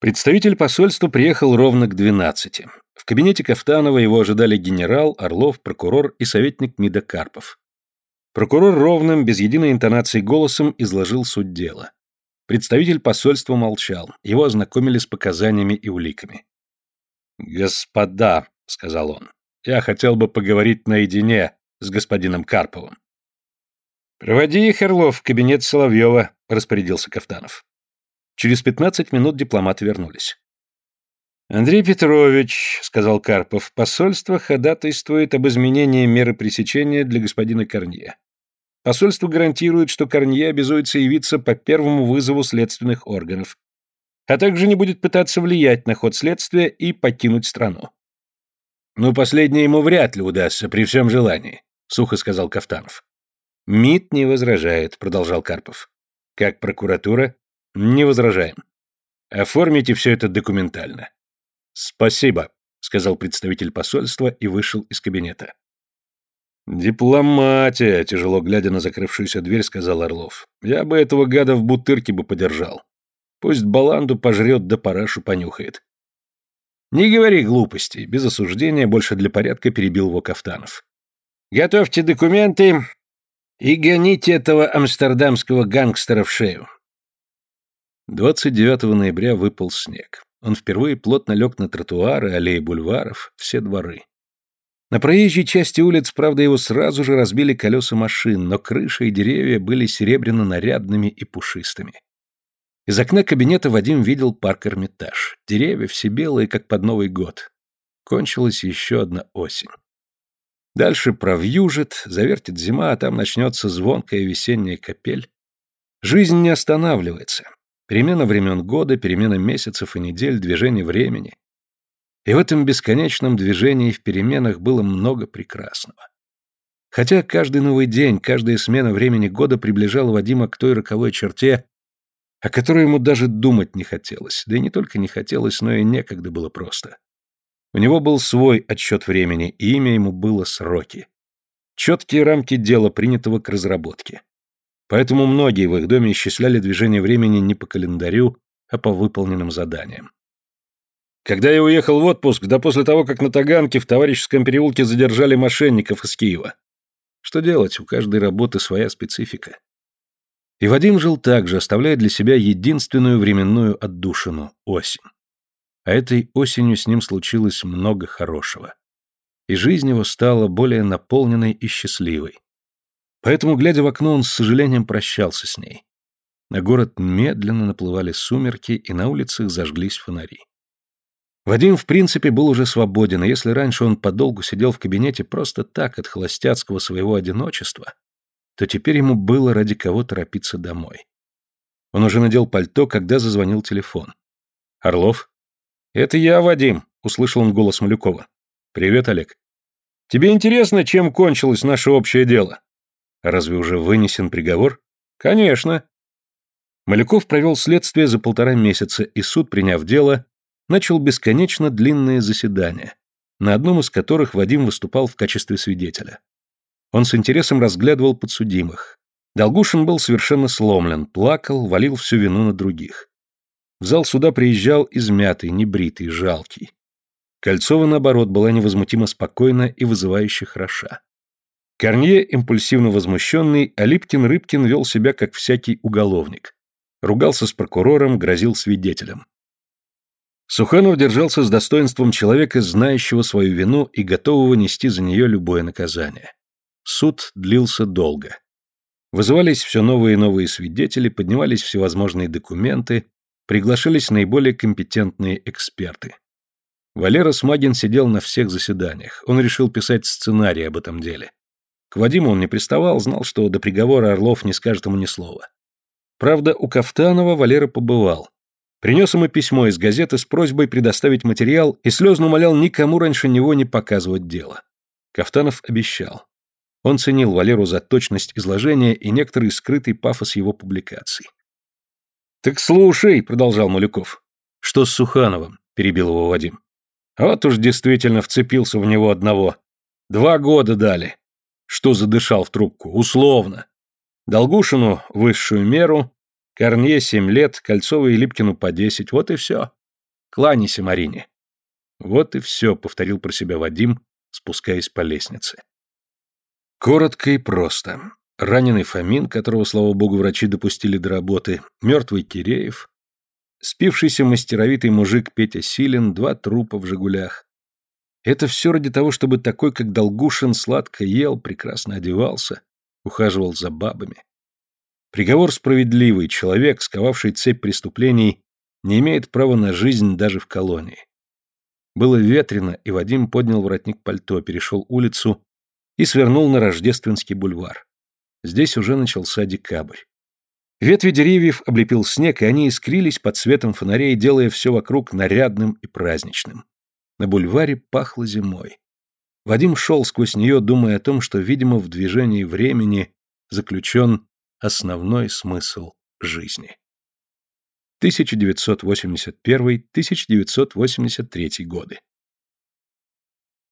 Представитель посольства приехал ровно к 12. В кабинете Кафтанова его ожидали генерал, Орлов, прокурор и советник МИДа Карпов. Прокурор ровным, без единой интонации голосом изложил суть дела. Представитель посольства молчал, его ознакомили с показаниями и уликами. «Господа», — сказал он, — «я хотел бы поговорить наедине с господином Карповым». «Проводи их, Орлов, в кабинет Соловьева», — распорядился Кафтанов. Через пятнадцать минут дипломаты вернулись. «Андрей Петрович», — сказал Карпов, — «посольство ходатайствует об изменении меры пресечения для господина Корнье. Посольство гарантирует, что Корнье обязуется явиться по первому вызову следственных органов, а также не будет пытаться влиять на ход следствия и покинуть страну». «Ну, последнее ему вряд ли удастся, при всем желании», — сухо сказал Кафтанов. «МИД не возражает», — продолжал Карпов. «Как прокуратура?» Не возражаем. Оформите все это документально. Спасибо, сказал представитель посольства и вышел из кабинета. Дипломатия, тяжело глядя на закрывшуюся дверь, сказал Орлов. Я бы этого гада в бутырке бы подержал. Пусть баланду пожрет да парашу понюхает. Не говори глупостей, без осуждения, больше для порядка перебил его Кафтанов. Готовьте документы и гоните этого амстердамского гангстера в шею. 29 ноября выпал снег. Он впервые плотно лег на тротуары, аллеи бульваров, все дворы. На проезжей части улиц, правда, его сразу же разбили колеса машин, но крыши и деревья были серебряно-нарядными и пушистыми. Из окна кабинета Вадим видел парк Эрмитаж. Деревья все белые, как под Новый год. Кончилась еще одна осень. Дальше провьюжит, завертит зима, а там начнется звонкая весенняя капель. Жизнь не останавливается. Перемена времен года, перемена месяцев и недель, движение времени. И в этом бесконечном движении в переменах было много прекрасного. Хотя каждый новый день, каждая смена времени года приближала Вадима к той роковой черте, о которой ему даже думать не хотелось, да и не только не хотелось, но и некогда было просто. У него был свой отсчет времени, и имя ему было сроки. Четкие рамки дела, принятого к разработке. Поэтому многие в их доме исчисляли движение времени не по календарю, а по выполненным заданиям. Когда я уехал в отпуск, да после того, как на Таганке в Товарищеском переулке задержали мошенников из Киева. Что делать, у каждой работы своя специфика. И Вадим жил так же, оставляя для себя единственную временную отдушину – осень. А этой осенью с ним случилось много хорошего. И жизнь его стала более наполненной и счастливой. Поэтому, глядя в окно, он с сожалением прощался с ней. На город медленно наплывали сумерки, и на улицах зажглись фонари. Вадим, в принципе, был уже свободен, и если раньше он подолгу сидел в кабинете просто так, от холостяцкого своего одиночества, то теперь ему было ради кого торопиться домой. Он уже надел пальто, когда зазвонил телефон. «Орлов?» «Это я, Вадим», — услышал он голос Малюкова. «Привет, Олег. Тебе интересно, чем кончилось наше общее дело?» Разве уже вынесен приговор? Конечно. Маляков провел следствие за полтора месяца, и суд, приняв дело, начал бесконечно длинные заседания, на одном из которых Вадим выступал в качестве свидетеля. Он с интересом разглядывал подсудимых. Долгушин был совершенно сломлен, плакал, валил всю вину на других. В зал суда приезжал измятый, небритый, жалкий. Кольцова, наоборот, была невозмутимо спокойна и вызывающе хороша. Корнье, импульсивно возмущенный, а Липкин-Рыбкин вел себя как всякий уголовник. Ругался с прокурором, грозил свидетелям. Суханов держался с достоинством человека, знающего свою вину и готового нести за нее любое наказание. Суд длился долго. Вызывались все новые и новые свидетели, поднимались всевозможные документы, приглашались наиболее компетентные эксперты. Валера Смагин сидел на всех заседаниях. Он решил писать сценарий об этом деле. К Вадиму он не приставал, знал, что до приговора Орлов не скажет ему ни слова. Правда, у Кафтанова Валера побывал. Принес ему письмо из газеты с просьбой предоставить материал и слезно умолял никому раньше него не показывать дело. Кафтанов обещал. Он ценил Валеру за точность изложения и некоторый скрытый пафос его публикаций. «Так слушай», — продолжал Малюков. «Что с Сухановым?» — перебил его Вадим. «Вот уж действительно вцепился в него одного. Два года дали что задышал в трубку, условно. Долгушину высшую меру, Корнье семь лет, Кольцову и Липкину по десять, вот и все. Кланяйся Марине. Вот и все, повторил про себя Вадим, спускаясь по лестнице. Коротко и просто. Раненый Фомин, которого, слава богу, врачи допустили до работы, мертвый Киреев, спившийся мастеровитый мужик Петя Силин, два трупа в «Жигулях». Это все ради того, чтобы такой, как Долгушин, сладко ел, прекрасно одевался, ухаживал за бабами. Приговор справедливый, человек, сковавший цепь преступлений, не имеет права на жизнь даже в колонии. Было ветрено, и Вадим поднял воротник пальто, перешел улицу и свернул на Рождественский бульвар. Здесь уже начался декабрь. Ветви деревьев облепил снег, и они искрились под светом фонарей, делая все вокруг нарядным и праздничным. На бульваре пахло зимой. Вадим шел сквозь нее, думая о том, что, видимо, в движении времени заключен основной смысл жизни. 1981-1983 годы.